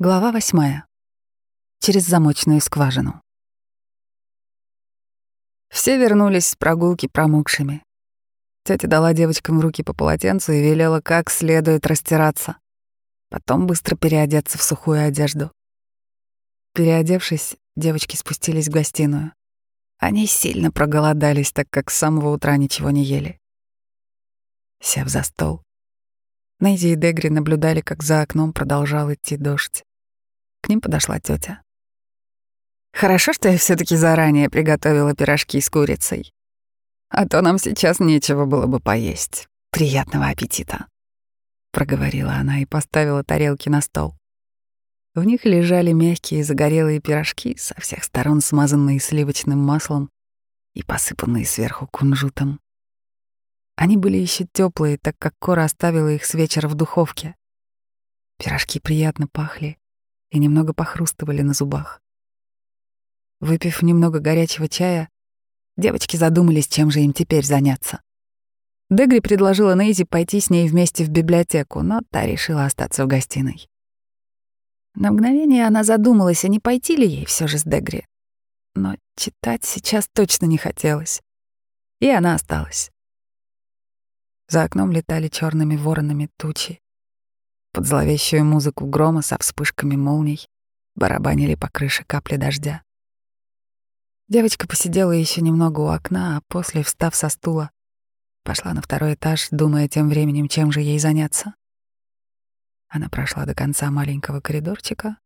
Глава восьмая. Через замочную скважину. Все вернулись с прогулки промокшими. Тетя дала девочкам в руки по полотенцу и велела как следует растираться. Потом быстро переодеться в сухую одежду. Переодевшись, девочки спустились в гостиную. Они сильно проголодались, так как с самого утра ничего не ели. Сев за стол, Нейзи и Дегри наблюдали, как за окном продолжал идти дождь. К ним подошла тетя. «Хорошо, что я все таки заранее приготовила пирожки с курицей. А то нам сейчас нечего было бы поесть. Приятного аппетита!» Проговорила она и поставила тарелки на стол. В них лежали мягкие загорелые пирожки, со всех сторон смазанные сливочным маслом и посыпанные сверху кунжутом. Они были еще теплые, так как Кора оставила их с вечера в духовке. Пирожки приятно пахли и немного похрустывали на зубах. Выпив немного горячего чая, девочки задумались, чем же им теперь заняться. Дегри предложила Нейзи пойти с ней вместе в библиотеку, но та решила остаться в гостиной. На мгновение она задумалась, а не пойти ли ей все же с Дегри. Но читать сейчас точно не хотелось. И она осталась. За окном летали черными воронами тучи. Под зловещую музыку грома со вспышками молний барабанили по крыше капли дождя. Девочка посидела еще немного у окна, а после, встав со стула, пошла на второй этаж, думая тем временем, чем же ей заняться. Она прошла до конца маленького коридорчика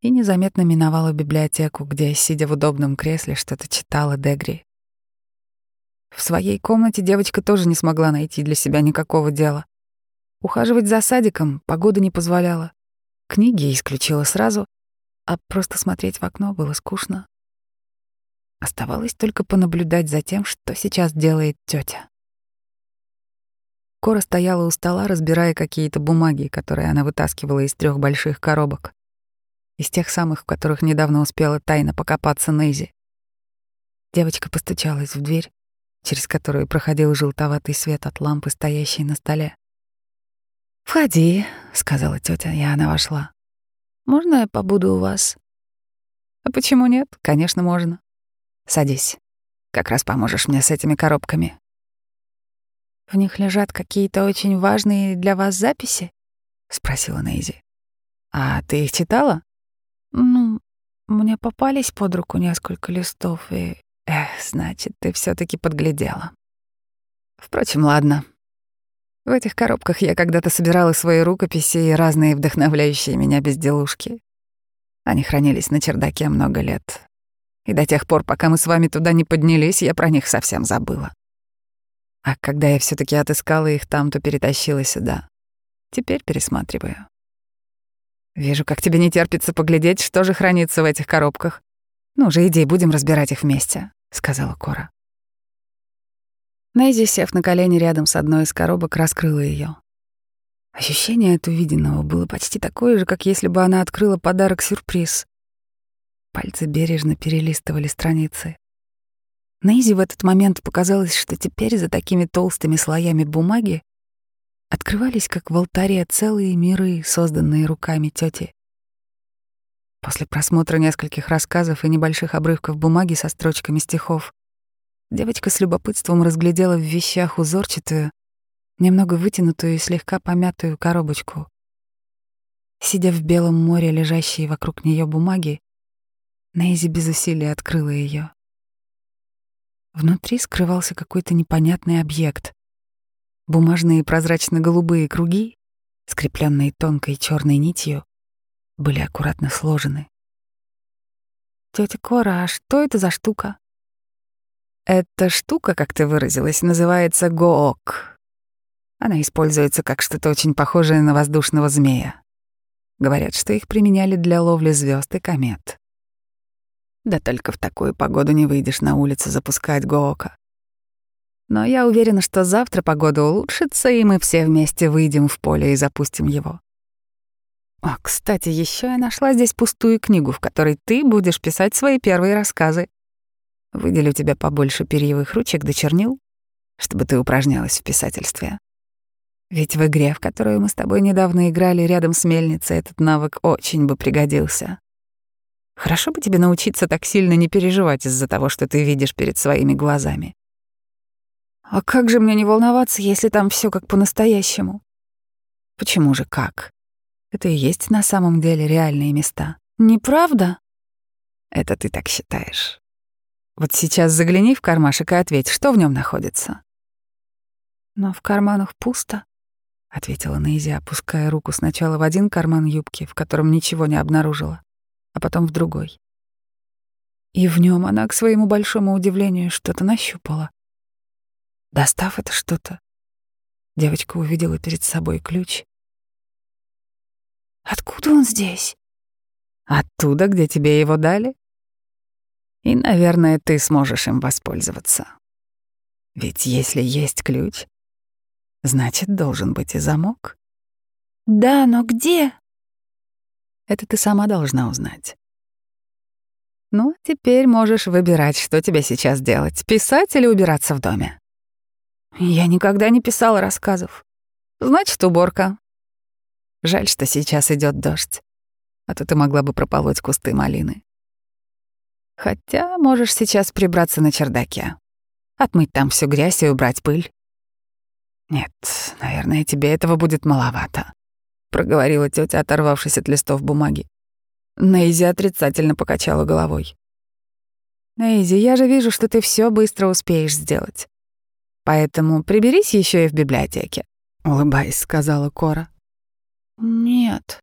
и незаметно миновала библиотеку, где, сидя в удобном кресле, что-то читала Дегри. В своей комнате девочка тоже не смогла найти для себя никакого дела. Ухаживать за садиком погода не позволяла. Книги исключила сразу, а просто смотреть в окно было скучно. Оставалось только понаблюдать за тем, что сейчас делает тетя. Кора стояла у стола, разбирая какие-то бумаги, которые она вытаскивала из трех больших коробок. Из тех самых, в которых недавно успела тайно покопаться Нейзи. Девочка постучалась в дверь, через которую проходил желтоватый свет от лампы, стоящей на столе. «Входи», — сказала тетя, и она вошла. «Можно я побуду у вас?» «А почему нет? Конечно, можно. Садись. Как раз поможешь мне с этими коробками». «В них лежат какие-то очень важные для вас записи?» — спросила Нейзи. «А ты их читала?» «Ну, мне попались под руку несколько листов, и значит, ты все таки подглядела. Впрочем, ладно. В этих коробках я когда-то собирала свои рукописи и разные вдохновляющие меня безделушки. Они хранились на чердаке много лет. И до тех пор, пока мы с вами туда не поднялись, я про них совсем забыла. А когда я все таки отыскала их там, то перетащила сюда. Теперь пересматриваю. Вижу, как тебе не терпится поглядеть, что же хранится в этих коробках. Ну же, иди, будем разбирать их вместе. — сказала Кора. Нейзи, сев на колени рядом с одной из коробок, раскрыла ее. Ощущение от увиденного было почти такое же, как если бы она открыла подарок-сюрприз. Пальцы бережно перелистывали страницы. Нейзи в этот момент показалось, что теперь за такими толстыми слоями бумаги открывались, как в алтаре, целые миры, созданные руками тети. После просмотра нескольких рассказов и небольших обрывков бумаги со строчками стихов, девочка с любопытством разглядела в вещах узорчатую, немного вытянутую и слегка помятую коробочку. Сидя в белом море, лежащей вокруг нее бумаги, Нейзи без усилия открыла ее. Внутри скрывался какой-то непонятный объект. Бумажные прозрачно-голубые круги, скрепленные тонкой черной нитью, были аккуратно сложены. Тетя Кора, а что это за штука? Эта штука, как ты выразилась, называется гоок. Она используется как что-то очень похожее на воздушного змея. Говорят, что их применяли для ловли звезд и комет. Да только в такую погоду не выйдешь на улицу запускать гоока. Но я уверена, что завтра погода улучшится, и мы все вместе выйдем в поле и запустим его. А, кстати, еще я нашла здесь пустую книгу, в которой ты будешь писать свои первые рассказы. Выделю тебе побольше перьевых ручек до чернил, чтобы ты упражнялась в писательстве. Ведь в игре, в которую мы с тобой недавно играли рядом с мельницей, этот навык очень бы пригодился. Хорошо бы тебе научиться так сильно не переживать из-за того, что ты видишь перед своими глазами. А как же мне не волноваться, если там все как по-настоящему? Почему же как? Это и есть на самом деле реальные места. Неправда? Это ты так считаешь. Вот сейчас загляни в кармашек и ответь, что в нем находится. Но в карманах пусто. — ответила Нейзи, опуская руку сначала в один карман юбки, в котором ничего не обнаружила, а потом в другой. И в нем она, к своему большому удивлению, что-то нащупала. Достав это что-то, девочка увидела перед собой ключ. «Откуда он здесь?» «Оттуда, где тебе его дали. И, наверное, ты сможешь им воспользоваться. Ведь если есть ключ, Значит, должен быть и замок. Да, но где? Это ты сама должна узнать. Ну, теперь можешь выбирать, что тебе сейчас делать, писать или убираться в доме. Я никогда не писала рассказов. Значит, уборка. Жаль, что сейчас идет дождь, а то ты могла бы прополоть кусты малины. Хотя можешь сейчас прибраться на чердаке, отмыть там всю грязь и убрать пыль. «Нет, наверное, тебе этого будет маловато», — проговорила тетя, оторвавшись от листов бумаги. Нейзи отрицательно покачала головой. «Нейзи, я же вижу, что ты все быстро успеешь сделать. Поэтому приберись еще и в библиотеке», — улыбаясь, сказала Кора. «Нет».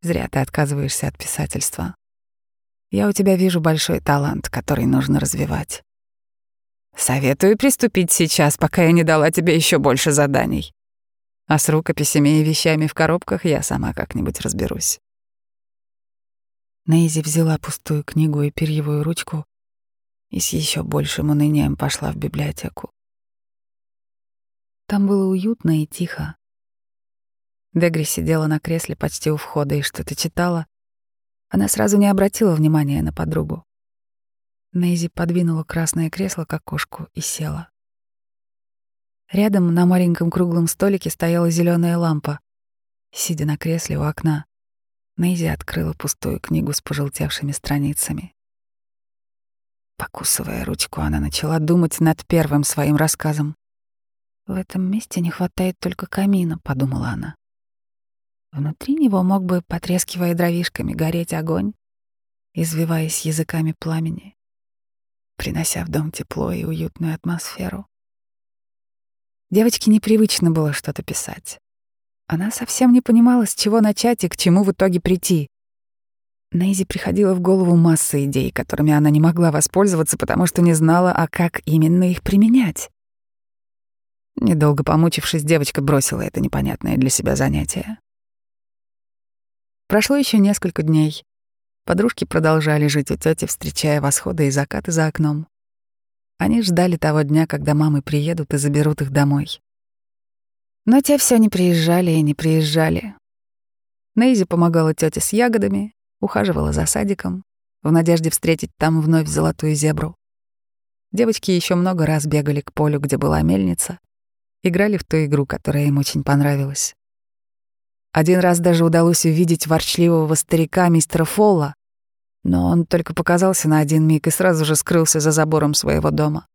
«Зря ты отказываешься от писательства. Я у тебя вижу большой талант, который нужно развивать. Советую приступить сейчас, пока я не дала тебе еще больше заданий. А с рукописями и вещами в коробках я сама как-нибудь разберусь. Нейзи взяла пустую книгу и перьевую ручку и с еще большим унынием пошла в библиотеку. Там было уютно и тихо. Дегри сидела на кресле почти у входа и что-то читала. Она сразу не обратила внимания на подругу. Нейзи подвинула красное кресло к окошку и села. Рядом на маленьком круглом столике стояла зеленая лампа. Сидя на кресле у окна, Нейзи открыла пустую книгу с пожелтевшими страницами. Покусывая ручку, она начала думать над первым своим рассказом. «В этом месте не хватает только камина», — подумала она. Внутри него мог бы, потрескивая дровишками, гореть огонь, извиваясь языками пламени принося в дом тепло и уютную атмосферу. Девочке непривычно было что-то писать. Она совсем не понимала, с чего начать и к чему в итоге прийти. Нейзи приходила в голову масса идей, которыми она не могла воспользоваться, потому что не знала, а как именно их применять. Недолго помучившись, девочка бросила это непонятное для себя занятие. Прошло еще несколько дней. Подружки продолжали жить у тети, встречая восходы и закаты за окном. Они ждали того дня, когда мамы приедут и заберут их домой. Но те все не приезжали и не приезжали. Нейзи помогала тете с ягодами, ухаживала за садиком, в надежде встретить там вновь золотую зебру. Девочки еще много раз бегали к полю, где была мельница, играли в ту игру, которая им очень понравилась. Один раз даже удалось увидеть ворчливого старика мистера Фолла, но он только показался на один миг и сразу же скрылся за забором своего дома.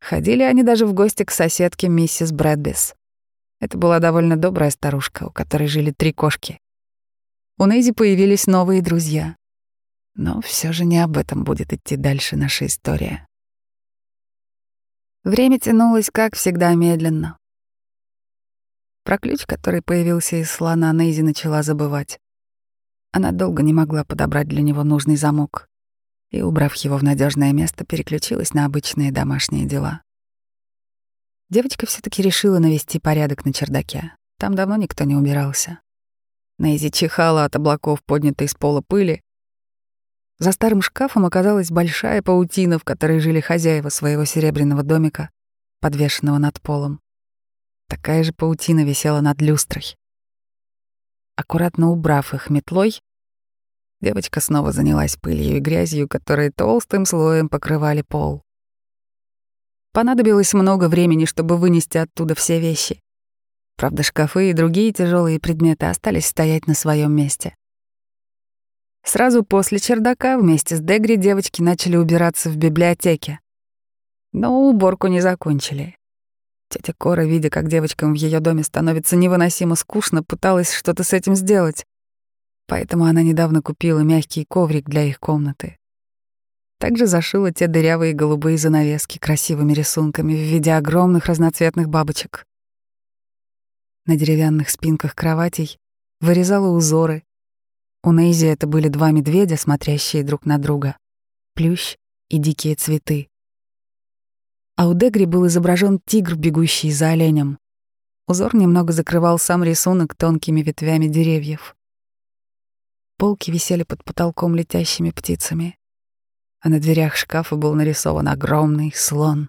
Ходили они даже в гости к соседке миссис Брэдбис. Это была довольно добрая старушка, у которой жили три кошки. У Нейзи появились новые друзья. Но все же не об этом будет идти дальше наша история. Время тянулось, как всегда, медленно. Про ключ, который появился из слона, Нейзи начала забывать. Она долго не могла подобрать для него нужный замок и, убрав его в надежное место, переключилась на обычные домашние дела. Девочка все таки решила навести порядок на чердаке. Там давно никто не убирался. Нейзи чихала от облаков, поднятой с пола пыли. За старым шкафом оказалась большая паутина, в которой жили хозяева своего серебряного домика, подвешенного над полом. Такая же паутина висела над люстрой. Аккуратно убрав их метлой, девочка снова занялась пылью и грязью, которые толстым слоем покрывали пол. Понадобилось много времени, чтобы вынести оттуда все вещи. Правда, шкафы и другие тяжелые предметы остались стоять на своем месте. Сразу после чердака вместе с Дегри девочки начали убираться в библиотеке. Но уборку не закончили. Тетя Кора, видя, как девочкам в ее доме становится невыносимо скучно, пыталась что-то с этим сделать. Поэтому она недавно купила мягкий коврик для их комнаты. Также зашила те дырявые голубые занавески красивыми рисунками в виде огромных разноцветных бабочек. На деревянных спинках кроватей вырезала узоры. У Нейзи это были два медведя, смотрящие друг на друга, плющ и дикие цветы а у Дегри был изображен тигр, бегущий за оленем. Узор немного закрывал сам рисунок тонкими ветвями деревьев. Полки висели под потолком летящими птицами, а на дверях шкафа был нарисован огромный слон.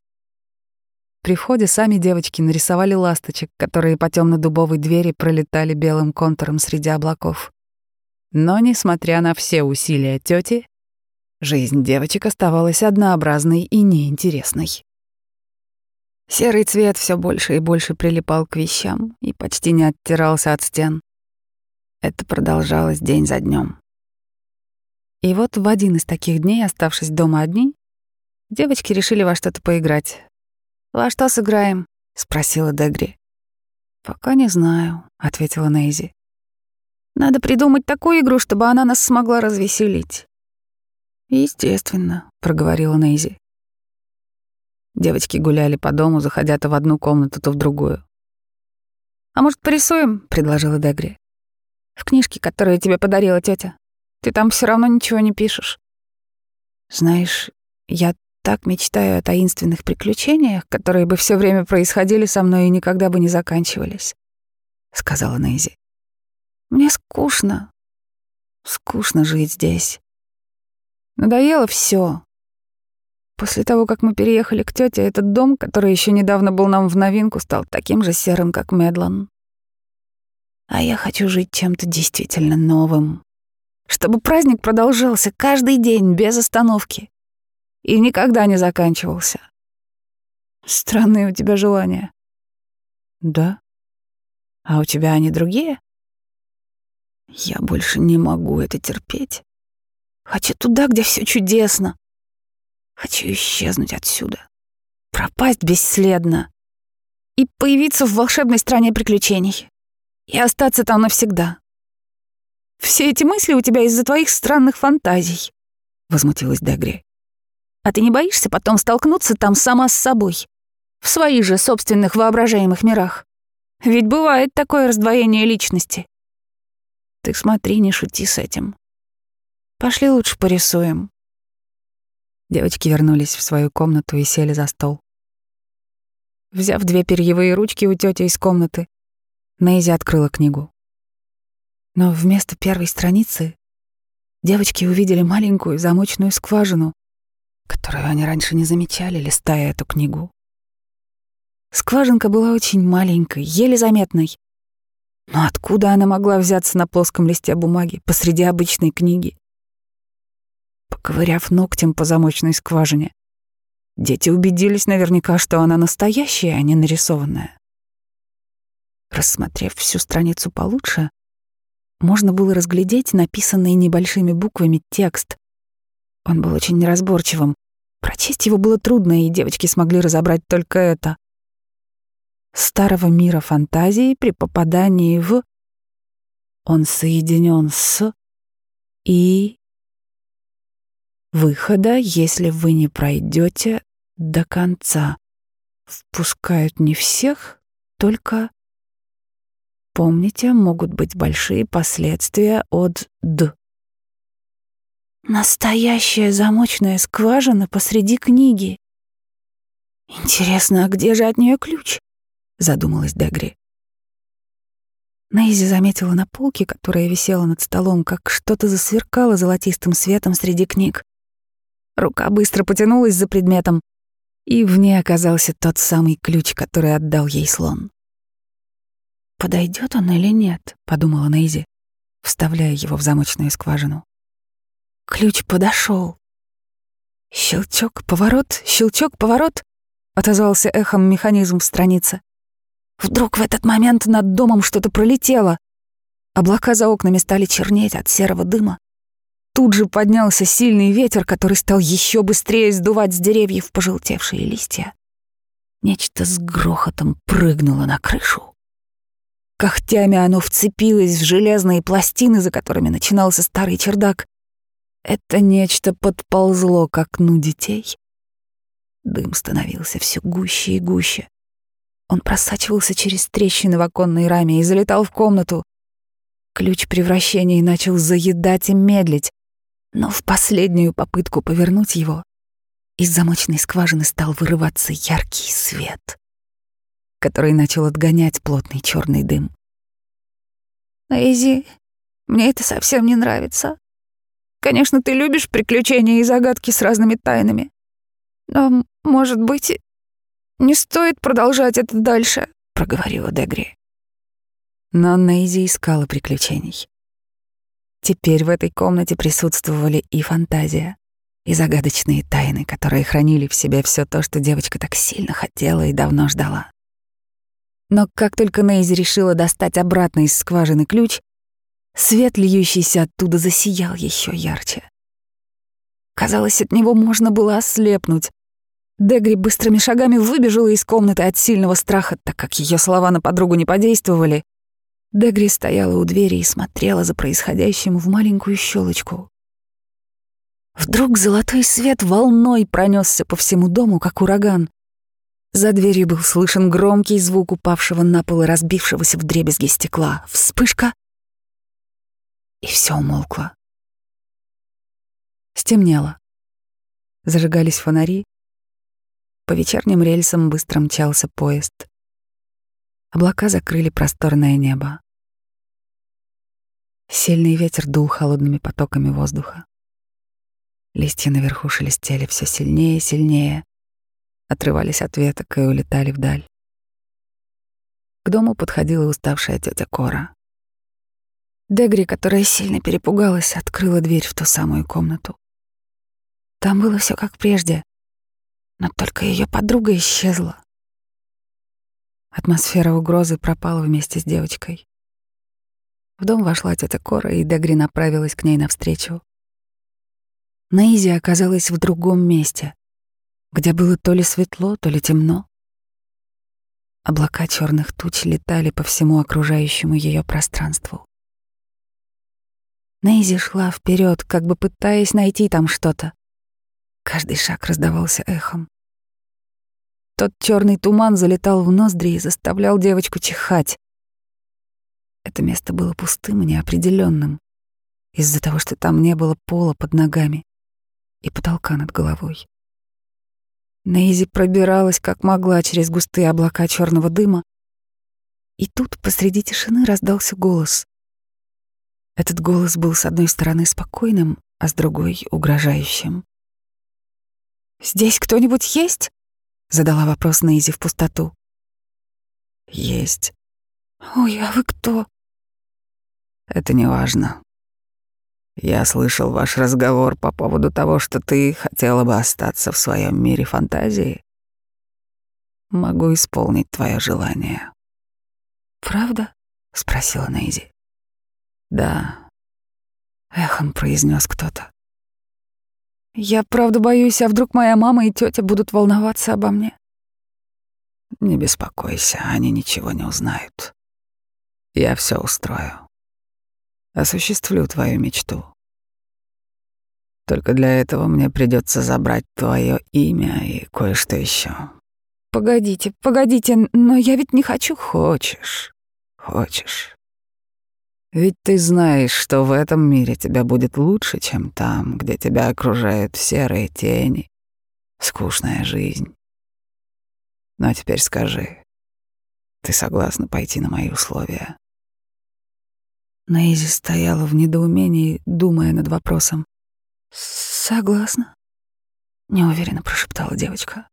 При входе сами девочки нарисовали ласточек, которые по темно-дубовой двери пролетали белым контуром среди облаков. Но, несмотря на все усилия тети, жизнь девочек оставалась однообразной и неинтересной. Серый цвет все больше и больше прилипал к вещам и почти не оттирался от стен. Это продолжалось день за днем. И вот в один из таких дней, оставшись дома одни, девочки решили во что-то поиграть. «Во что сыграем?» — спросила Дегри. «Пока не знаю», — ответила Нейзи. «Надо придумать такую игру, чтобы она нас смогла развеселить». «Естественно», — проговорила Нейзи. Девочки гуляли по дому, заходя то в одну комнату, то в другую. «А может, порисуем?» — предложила Дегри. «В книжке, которую тебе подарила тетя. Ты там все равно ничего не пишешь». «Знаешь, я так мечтаю о таинственных приключениях, которые бы все время происходили со мной и никогда бы не заканчивались», — сказала Нейзи. «Мне скучно. Скучно жить здесь. Надоело все. После того, как мы переехали к тете, этот дом, который еще недавно был нам в новинку, стал таким же серым, как Медлан. А я хочу жить чем-то действительно новым. Чтобы праздник продолжался каждый день, без остановки. И никогда не заканчивался. Странные у тебя желания. Да. А у тебя они другие? Я больше не могу это терпеть. Хочу туда, где все чудесно. Хочу исчезнуть отсюда, пропасть бесследно и появиться в волшебной стране приключений и остаться там навсегда. Все эти мысли у тебя из-за твоих странных фантазий, возмутилась Дегри. А ты не боишься потом столкнуться там сама с собой, в своих же собственных воображаемых мирах? Ведь бывает такое раздвоение личности. Ты смотри, не шути с этим. Пошли лучше порисуем. Девочки вернулись в свою комнату и сели за стол. Взяв две перьевые ручки у тети из комнаты, Нейзи открыла книгу. Но вместо первой страницы девочки увидели маленькую замочную скважину, которую они раньше не замечали, листая эту книгу. Скважинка была очень маленькой, еле заметной. Но откуда она могла взяться на плоском листе бумаги посреди обычной книги? Поковыряв ногтем по замочной скважине. Дети убедились наверняка, что она настоящая, а не нарисованная. Рассмотрев всю страницу получше, можно было разглядеть написанный небольшими буквами текст. Он был очень неразборчивым. Прочесть его было трудно, и девочки смогли разобрать только это. Старого мира фантазии при попадании в... Он соединен с... и выхода, если вы не пройдете до конца. Впускают не всех, только... Помните, могут быть большие последствия от «д». Настоящая замочная скважина посреди книги. Интересно, а где же от нее ключ? Задумалась Дегри. Нейзи заметила на полке, которая висела над столом, как что-то засверкало золотистым светом среди книг. Рука быстро потянулась за предметом, и в ней оказался тот самый ключ, который отдал ей слон. «Подойдет он или нет?» — подумала Нейзи, вставляя его в замочную скважину. Ключ подошел. Щелчок, поворот, щелчок, поворот, отозвался эхом механизм в странице. Вдруг в этот момент над домом что-то пролетело. Облака за окнами стали чернеть от серого дыма. Тут же поднялся сильный ветер, который стал еще быстрее сдувать с деревьев пожелтевшие листья. Нечто с грохотом прыгнуло на крышу. Когтями оно вцепилось в железные пластины, за которыми начинался старый чердак. Это нечто подползло к окну детей. Дым становился все гуще и гуще. Он просачивался через трещины в оконной раме и залетал в комнату. Ключ превращения начал заедать и медлить, но в последнюю попытку повернуть его из замочной скважины стал вырываться яркий свет, который начал отгонять плотный черный дым. «Эйзи, мне это совсем не нравится. Конечно, ты любишь приключения и загадки с разными тайнами. Но, может быть, не стоит продолжать это дальше», — проговорила Дегри. Но Нейзи искала приключений. Теперь в этой комнате присутствовали и фантазия, и загадочные тайны, которые хранили в себе все то, что девочка так сильно хотела и давно ждала. Но как только Нейзи решила достать обратно из скважины ключ, свет, льющийся оттуда, засиял еще ярче. Казалось, от него можно было ослепнуть. Дегри быстрыми шагами выбежала из комнаты от сильного страха, так как ее слова на подругу не подействовали. Дегри стояла у двери и смотрела за происходящим в маленькую щелочку. Вдруг золотой свет волной пронесся по всему дому, как ураган. За дверью был слышен громкий звук упавшего на пол и разбившегося в дребезги стекла. Вспышка, и все умолкло. Стемнело. Зажигались фонари. По вечерним рельсам быстро мчался поезд. Облака закрыли просторное небо. Сильный ветер дул холодными потоками воздуха. Листья наверху шелестели все сильнее и сильнее, отрывались от веток и улетали вдаль. К дому подходила уставшая тетя Кора. Дегри, которая сильно перепугалась, открыла дверь в ту самую комнату. Там было все как прежде, но только ее подруга исчезла. Атмосфера угрозы пропала вместе с девочкой. В дом вошла тетя Кора, и Дегри направилась к ней навстречу. Нейзи оказалась в другом месте, где было то ли светло, то ли темно. Облака черных туч летали по всему окружающему ее пространству. Нейзи шла вперед, как бы пытаясь найти там что-то. Каждый шаг раздавался эхом. Тот черный туман залетал в ноздри и заставлял девочку чихать. Это место было пустым и неопределенным из-за того, что там не было пола под ногами и потолка над головой. Нейзи пробиралась как могла через густые облака черного дыма, и тут посреди тишины раздался голос. Этот голос был с одной стороны спокойным, а с другой — угрожающим. «Здесь кто-нибудь есть?» — задала вопрос Нейзи в пустоту. «Есть». «Ой, а вы кто?» «Это не важно. Я слышал ваш разговор по поводу того, что ты хотела бы остаться в своем мире фантазии. Могу исполнить твое желание. Правда? спросила Нейзи. Да. Эхом произнес кто-то. Я правда боюсь, а вдруг моя мама и тетя будут волноваться обо мне? Не беспокойся, они ничего не узнают. Я все устрою осуществлю твою мечту. Только для этого мне придется забрать твое имя и кое-что еще. Погодите, погодите, но я ведь не хочу. Хочешь, хочешь. Ведь ты знаешь, что в этом мире тебя будет лучше, чем там, где тебя окружают серые тени, скучная жизнь. Но теперь скажи, ты согласна пойти на мои условия? Нейзи стояла в недоумении, думая над вопросом. «Согласна», — неуверенно прошептала девочка.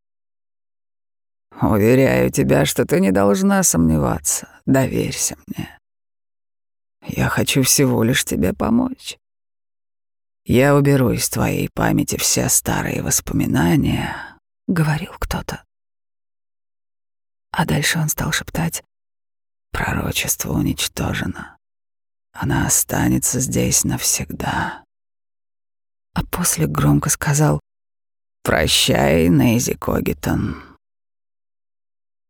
«Уверяю тебя, что ты не должна сомневаться. Доверься мне. Я хочу всего лишь тебе помочь. Я уберу из твоей памяти все старые воспоминания», — говорил кто-то. А дальше он стал шептать — Пророчество уничтожено. Она останется здесь навсегда. А после громко сказал «Прощай, Нейзи Когитон».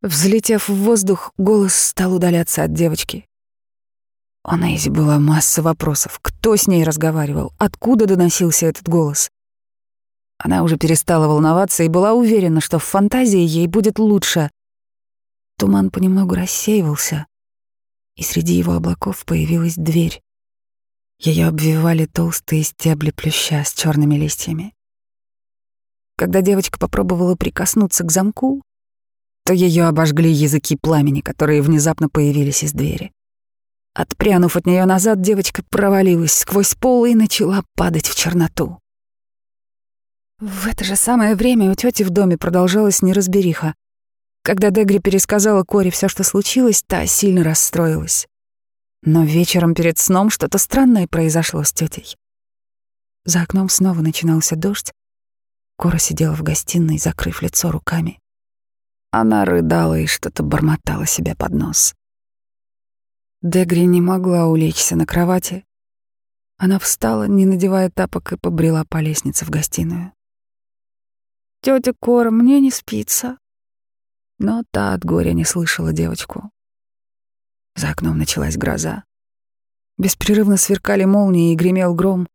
Взлетев в воздух, голос стал удаляться от девочки. У Нейзи была масса вопросов. Кто с ней разговаривал? Откуда доносился этот голос? Она уже перестала волноваться и была уверена, что в фантазии ей будет лучше. Туман понемногу рассеивался, и среди его облаков появилась дверь. Ее обвивали толстые стебли плюща с черными листьями. Когда девочка попробовала прикоснуться к замку, то ее обожгли языки пламени, которые внезапно появились из двери. Отпрянув от нее назад, девочка провалилась сквозь пол и начала падать в черноту. В это же самое время у тети в доме продолжалась неразбериха. Когда Дегри пересказала Коре все, что случилось, та сильно расстроилась. Но вечером перед сном что-то странное произошло с тетей. За окном снова начинался дождь. Кора сидела в гостиной, закрыв лицо руками. Она рыдала и что-то бормотала себе под нос. Дегри не могла улечься на кровати. Она встала, не надевая тапок, и побрела по лестнице в гостиную. «Тётя Кора, мне не спится». Но та от горя не слышала девочку. За окном началась гроза. Беспрерывно сверкали молнии и гремел гром,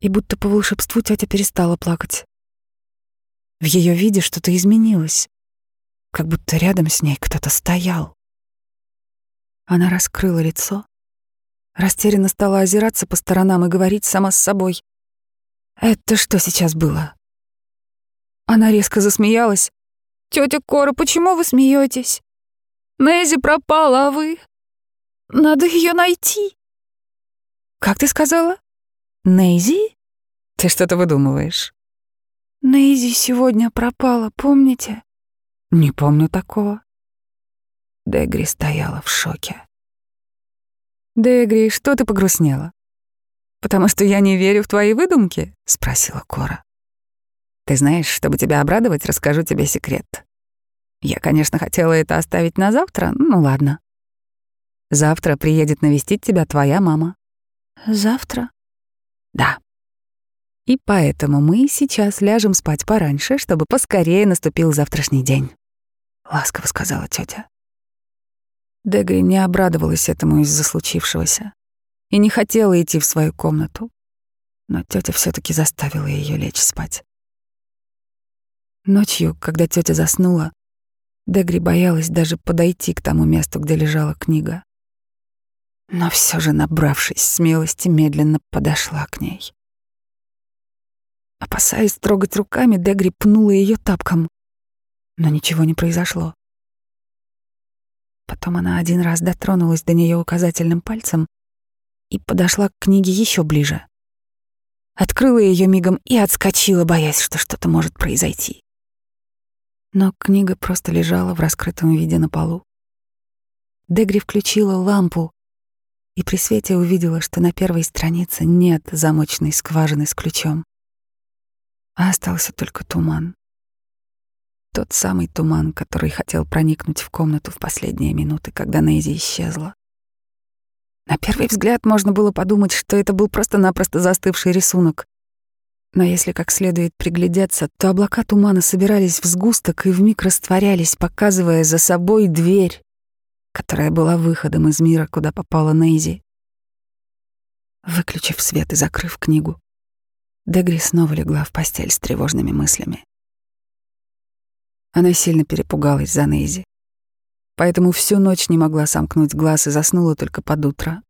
и будто по волшебству тетя перестала плакать. В ее виде что-то изменилось, как будто рядом с ней кто-то стоял. Она раскрыла лицо, растерянно стала озираться по сторонам и говорить сама с собой. «Это что сейчас было?» Она резко засмеялась. «Тетя Кора, почему вы смеетесь? Нейзи пропала, а вы? Надо ее найти». «Как ты сказала? Нейзи? Ты что-то выдумываешь?» «Нейзи сегодня пропала, помните?» «Не помню такого». Дегри стояла в шоке. «Дегри, что ты погрустнела?» «Потому что я не верю в твои выдумки?» — спросила Кора. «Ты знаешь, чтобы тебя обрадовать, расскажу тебе секрет. Я, конечно, хотела это оставить на завтра, ну ладно. Завтра приедет навестить тебя твоя мама». «Завтра?» «Да. И поэтому мы сейчас ляжем спать пораньше, чтобы поскорее наступил завтрашний день», — ласково сказала тетя. Дегри не обрадовалась этому из-за случившегося и не хотела идти в свою комнату, но тетя все таки заставила ее лечь спать. Ночью, когда тетя заснула, Дегри боялась даже подойти к тому месту, где лежала книга. Но все же, набравшись смелости, медленно подошла к ней. Опасаясь трогать руками, Дегри пнула ее тапком, но ничего не произошло. Потом она один раз дотронулась до нее указательным пальцем и подошла к книге еще ближе. Открыла ее мигом и отскочила, боясь, что что-то может произойти. Но книга просто лежала в раскрытом виде на полу. Дегри включила лампу и при свете увидела, что на первой странице нет замочной скважины с ключом, а остался только туман. Тот самый туман, который хотел проникнуть в комнату в последние минуты, когда Нейзи исчезла. На первый взгляд можно было подумать, что это был просто-напросто застывший рисунок. Но если как следует приглядеться, то облака тумана собирались в сгусток и вмиг растворялись, показывая за собой дверь, которая была выходом из мира, куда попала Нейзи. Выключив свет и закрыв книгу, Дегри снова легла в постель с тревожными мыслями. Она сильно перепугалась за Нейзи. Поэтому всю ночь не могла сомкнуть глаз и заснула только под утро.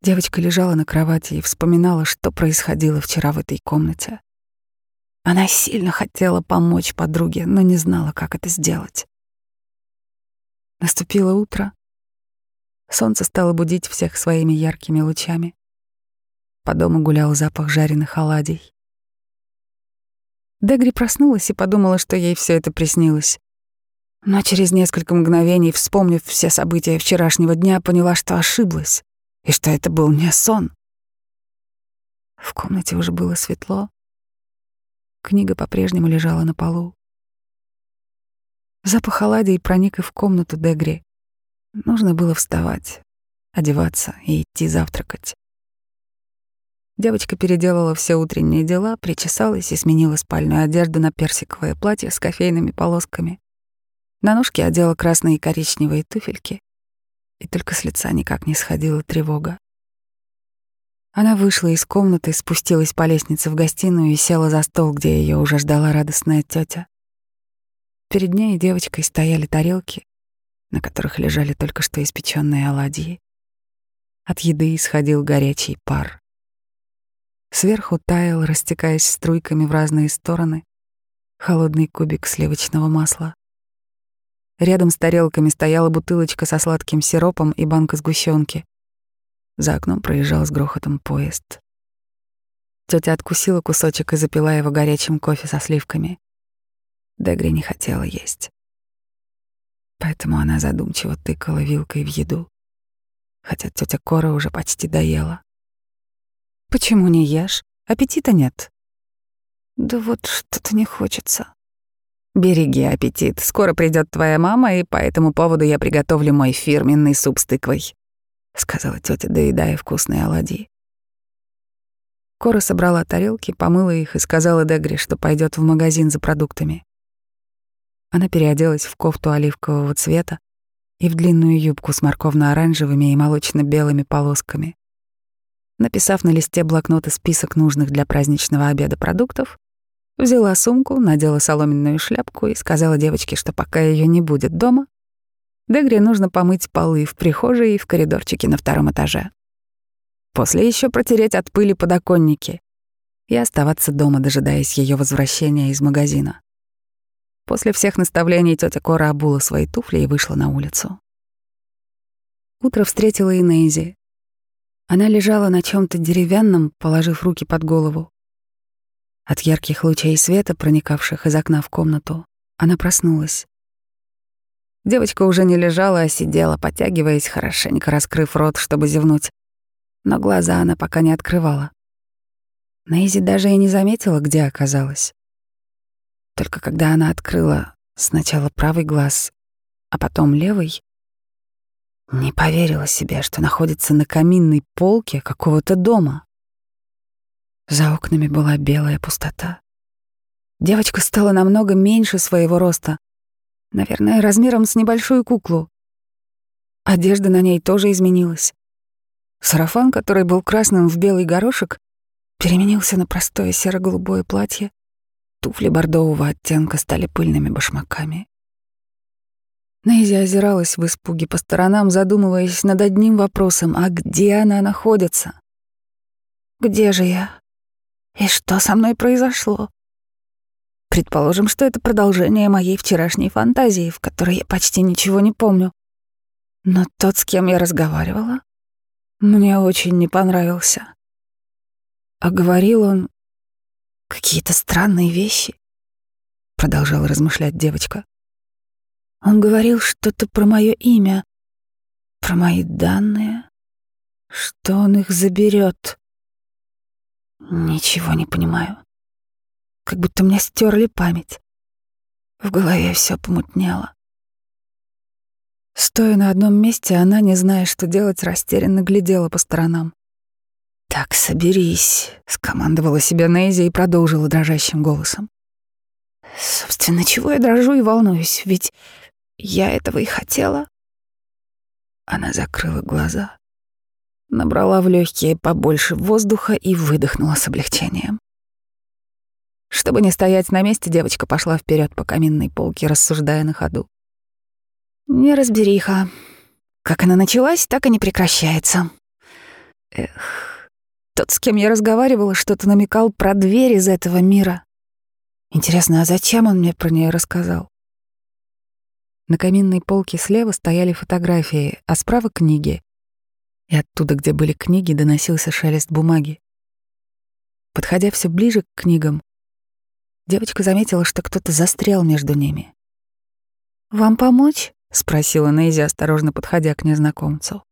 Девочка лежала на кровати и вспоминала, что происходило вчера в этой комнате. Она сильно хотела помочь подруге, но не знала, как это сделать. Наступило утро. Солнце стало будить всех своими яркими лучами. По дому гулял запах жареных оладий. Дегри проснулась и подумала, что ей все это приснилось. Но через несколько мгновений, вспомнив все события вчерашнего дня, поняла, что ошиблась, и что это был не сон. В комнате уже было светло. Книга по-прежнему лежала на полу. Запах оладий проник и в комнату Дегри. Нужно было вставать, одеваться и идти завтракать. Девочка переделала все утренние дела, причесалась и сменила спальную одежду на персиковое платье с кофейными полосками. На ножки одела красные и коричневые туфельки, и только с лица никак не сходила тревога. Она вышла из комнаты, спустилась по лестнице в гостиную и села за стол, где ее уже ждала радостная тетя. Перед ней и девочкой стояли тарелки, на которых лежали только что испеченные оладьи. От еды исходил горячий пар. Сверху таял, растекаясь струйками в разные стороны, холодный кубик сливочного масла. Рядом с тарелками стояла бутылочка со сладким сиропом и банка сгущенки. За окном проезжал с грохотом поезд. Тетя откусила кусочек и запила его горячим кофе со сливками. Дегри не хотела есть. Поэтому она задумчиво тыкала вилкой в еду, хотя тетя Кора уже почти доела. «Почему не ешь? Аппетита нет». «Да вот что-то не хочется». «Береги аппетит. Скоро придет твоя мама, и по этому поводу я приготовлю мой фирменный суп с тыквой. — сказала тетя, доедая вкусные оладьи. Кора собрала тарелки, помыла их и сказала Дегри, что пойдет в магазин за продуктами. Она переоделась в кофту оливкового цвета и в длинную юбку с морковно-оранжевыми и молочно-белыми полосками. Написав на листе блокнота список нужных для праздничного обеда продуктов, взяла сумку, надела соломенную шляпку и сказала девочке, что пока ее не будет дома, Дегре нужно помыть полы в прихожей и в коридорчике на втором этаже. После еще протереть от пыли подоконники и оставаться дома, дожидаясь ее возвращения из магазина. После всех наставлений тетя Кора обула свои туфли и вышла на улицу. Утро встретила и Нейзи. Она лежала на чем то деревянном, положив руки под голову. От ярких лучей света, проникавших из окна в комнату, она проснулась. Девочка уже не лежала, а сидела, потягиваясь, хорошенько раскрыв рот, чтобы зевнуть. Но глаза она пока не открывала. Нейзи даже и не заметила, где оказалась. Только когда она открыла сначала правый глаз, а потом левый, не поверила себе, что находится на каминной полке какого-то дома. За окнами была белая пустота. Девочка стала намного меньше своего роста, Наверное, размером с небольшую куклу. Одежда на ней тоже изменилась. Сарафан, который был красным в белый горошек, переменился на простое серо-голубое платье. Туфли бордового оттенка стали пыльными башмаками. Нейзи озиралась в испуге по сторонам, задумываясь над одним вопросом, а где она находится? Где же я? И что со мной произошло? Предположим, что это продолжение моей вчерашней фантазии, в которой я почти ничего не помню. Но тот, с кем я разговаривала, мне очень не понравился. А говорил он какие-то странные вещи, продолжала размышлять девочка. Он говорил что-то про мое имя, про мои данные, что он их заберет. Ничего не понимаю как будто мне стерли память. В голове все помутнело. Стоя на одном месте, она, не зная, что делать, растерянно глядела по сторонам. «Так, соберись», — скомандовала себя Нейзи и продолжила дрожащим голосом. «Собственно, чего я дрожу и волнуюсь? Ведь я этого и хотела». Она закрыла глаза, набрала в легкие побольше воздуха и выдохнула с облегчением. Чтобы не стоять на месте, девочка пошла вперед по каминной полке, рассуждая на ходу. Неразбериха. Как она началась, так и не прекращается. Эх, тот, с кем я разговаривала, что-то намекал про дверь из этого мира. Интересно, а зачем он мне про нее рассказал? На каминной полке слева стояли фотографии, а справа — книги. И оттуда, где были книги, доносился шелест бумаги. Подходя все ближе к книгам, Девочка заметила, что кто-то застрял между ними. «Вам помочь?» — спросила Нейзи, осторожно подходя к незнакомцу.